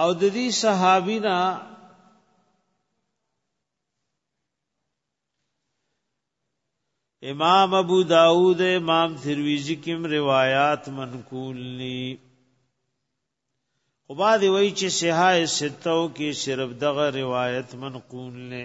او د دې صحابینا امام ابو داود امام ترمذی کیم روایات منقول لی خو بعد وی چې صحای ستو کې صرف دغه روایت منقول نه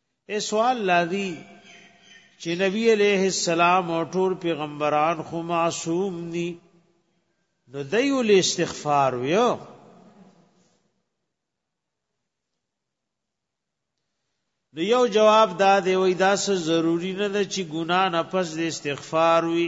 اے سوال لادی چې نبی علیہ السلام او ټول پیغمبران خو معصوم دي نو دیو له استغفار ویو نو یو جواب دا دی وای دا څه ضروری نه ده چې ګنا نه پس د استغفار وی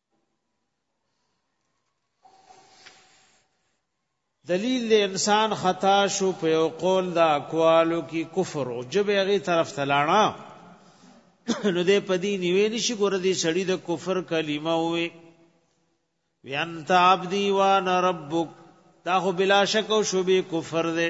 دلیل د انسان خطا شو په یو قول د اقوالو کې کفر او جبه غي طرف تلانا نو دې پدی نیوي نشي ګور دې سړی د کفر کلمه وي وینت عبدی وانا ربک دا خو بلا شک او شوبې کفر دې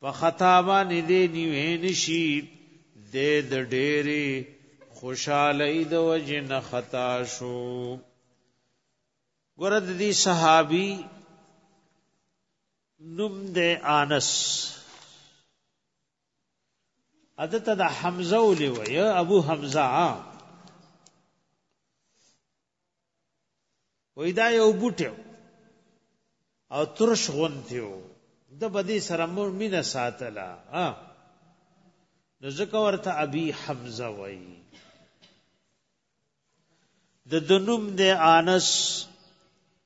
په خطا باندې دې نیوې نشي دې د ډېری خوشاله د وجه نه خطا شو ګورد دې صحابي نوم دې انس عدته د حمزه ولې وای ابو حمزه وای دا یو بوټو او ترش غونتیو د بدی سره مور مینه ساتله ها نو ځکه ورته ابي حمزه وای د دنوم د انس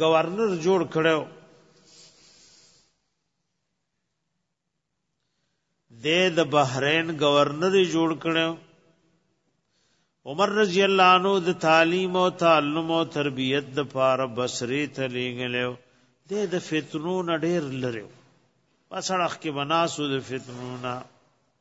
ګورنر جوړ کړو د د بحرین گورنر جوړ کړو عمر رضی الله عنه د تعلیم او تعلم او تربیت د پاره بصری ته لیږلو د د فتنو نډیر لرو پسړخ کې بناسو د فتنو نه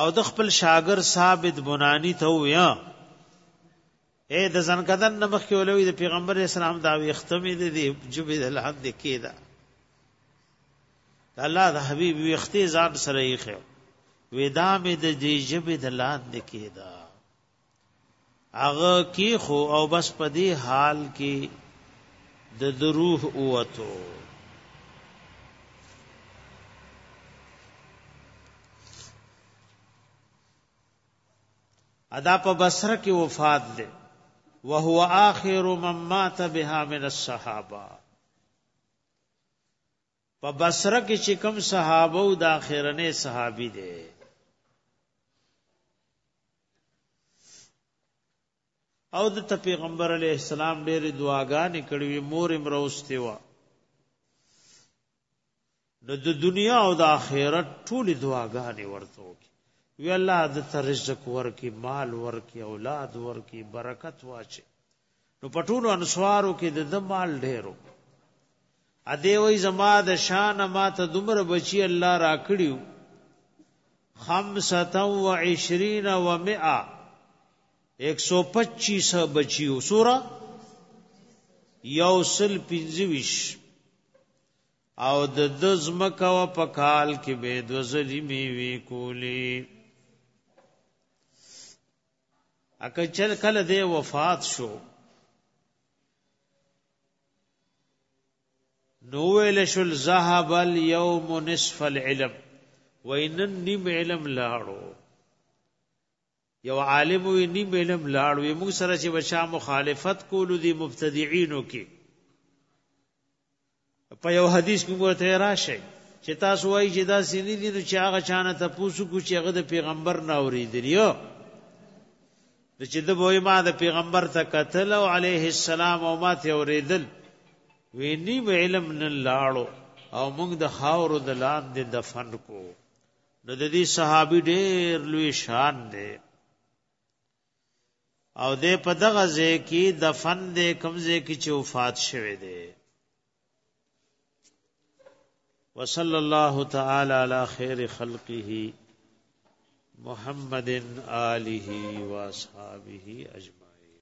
او د خپل شاګر ثابت بنانی ته ویا اے د زنکدن نمخ کې ولوي د پیغمبر اسلام دا وی ختمې دي دی جبې د لحد د کېدا الله د حبیب وی اختې ځان سره یې خو ودا مې د دې جبې د لحد د کېدا هغه کی خو او بس په دې حال کې د دروح اوتو ادا په بصره کې وفات ده وهو اخر من مات بها من الصحابه په بصره کې چې کوم صحابه او د اخرنه صحابي دي او د پیغمبر علی السلام ډېرې دعاګانې کړې وي مور امروستي وا نو د دنیا او د آخرت ټول دعاګانې ورته وکړي وی الله د رزق ورکی مال ورکی اولاد ورکی برکت واچي نو په ټولو انصارو کې د د مال ډیرو ا دې وای زما د شان ما ته دومره بچي الله را کړیو 25 و 100 125 بچیو سورا یوسل 25 او د د زمکه و په کال کې به د زلی میوي کولی اکه چل کله دی وفات شو نو ویل شل ذهب اليوم نصف العلم وینن نیم علم لاړو یو عالم وی نیم علم لاړو موږ سره چې بچا مخالفت کولو دی مبتدعين کې په یو حدیث کې ورته راشي چې تاسو وایي چې دا سینې دي نو چې هغه چانه تاسو کو چې هغه د پیغمبر نه اوریدلیو د چې د بوې ما د پیغمبر ته قتل او عليه السلام او ما ته اوریدل ویني علم نه لاړو او موږ د خاورو د لاندې دفن کو نو د دې صحابي ډېر لوی شان دی او د په دغه ځای کې دفن د کمزې کې چې وفات شوه دی وصلی الله تعالی علی خیر خلقه محمد آله و اصحابہ اجمعین